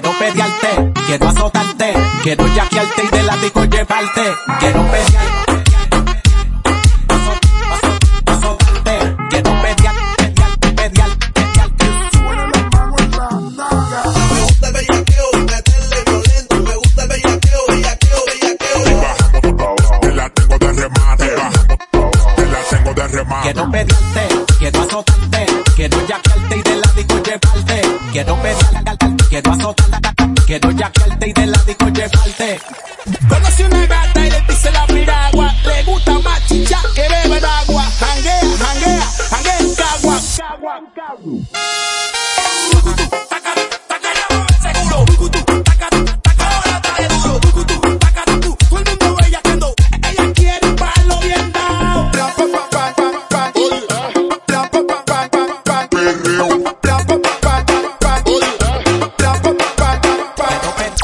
quiero pelearte, quiero azotarte, quiero yaquearte y de disco llevarte, quiero pelearte. Quiero pelearte, quiero azotarte, quiero yaquearte y de la disco llevarte. Quiero pelearte, quiero azotarte, quiero yaquearte y de la disco llevarte. Conocí una gata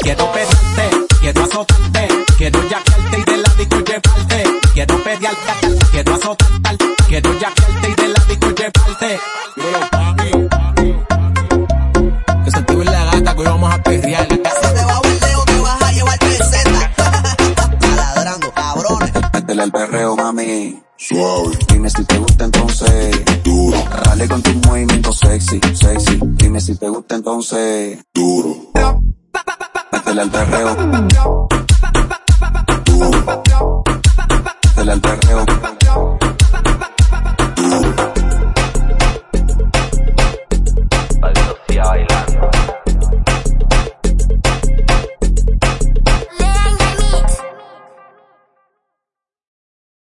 Quiero pelearte, quiero azotarte, quiero yaquearte y de la disco llevarte. Quiero pelearte, quiero azotarte, quiero yaquearte y de la disco llevarte. Que se te la gata que hoy vamos a perrear. Si te va el dedo te vas a llevar peseta. Ladrando, cabrones. Métele el perreo, mami. Suave. Dime si te gusta entonces. Duro. Dale con tu movimiento sexy, sexy. Dime si te gusta entonces. Duro. Al perreo.